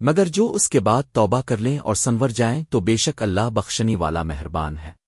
مگر جو اس کے بعد توبہ کر لیں اور سنور جائیں تو بے شک اللہ بخشنی والا مہربان ہے۔